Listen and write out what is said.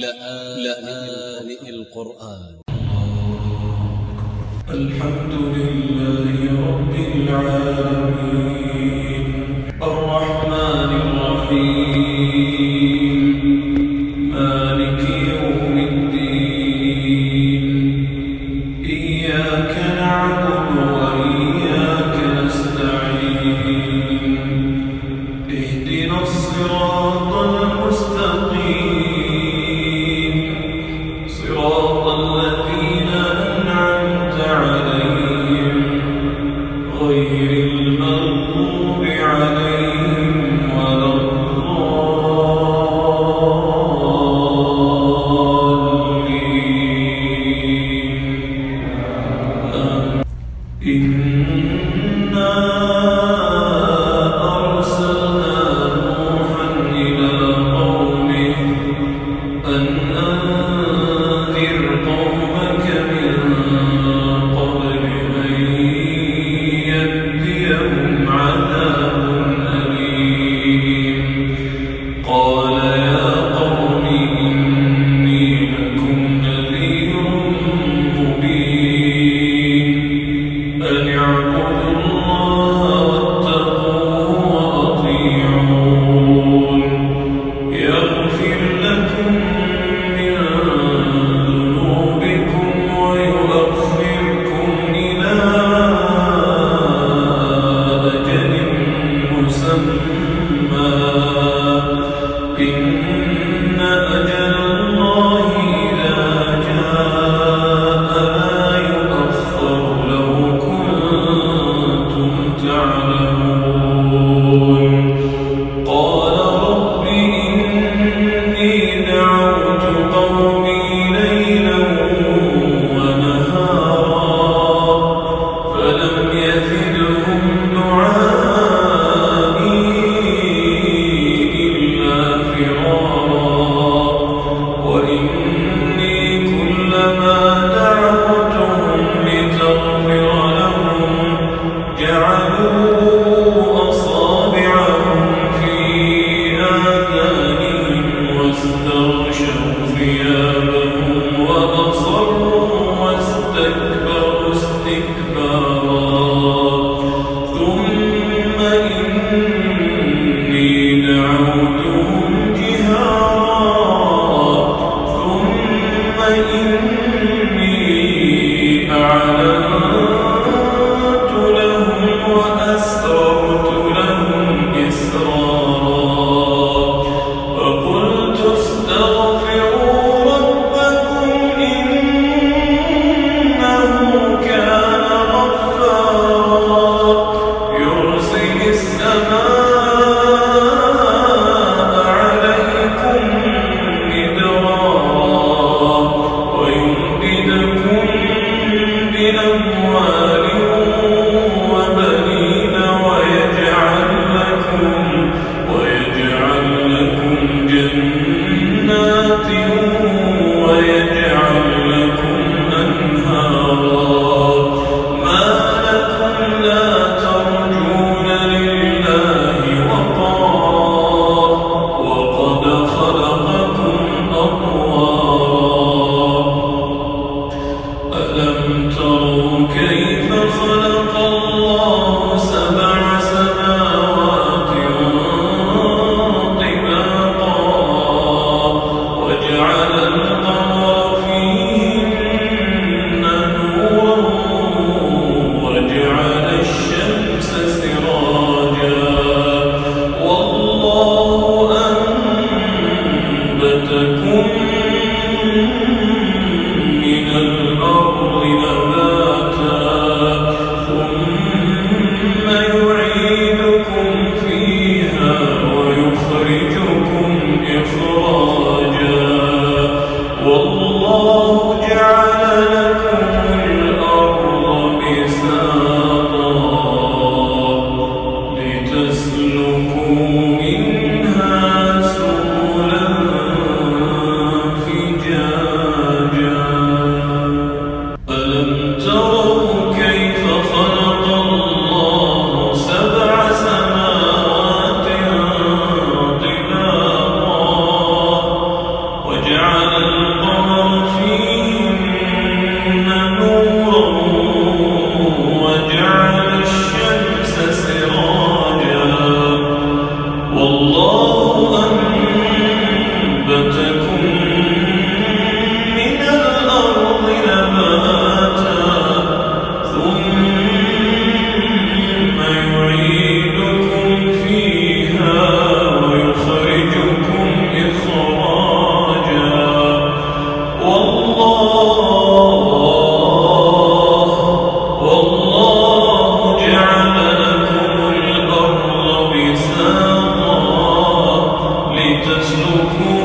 لآن ل ل ه رب ا ل ع ا ل م ي ن ا ل ر ح م ن ا ل ر ح ي م the about Yes, Lord. Habitas no mundo.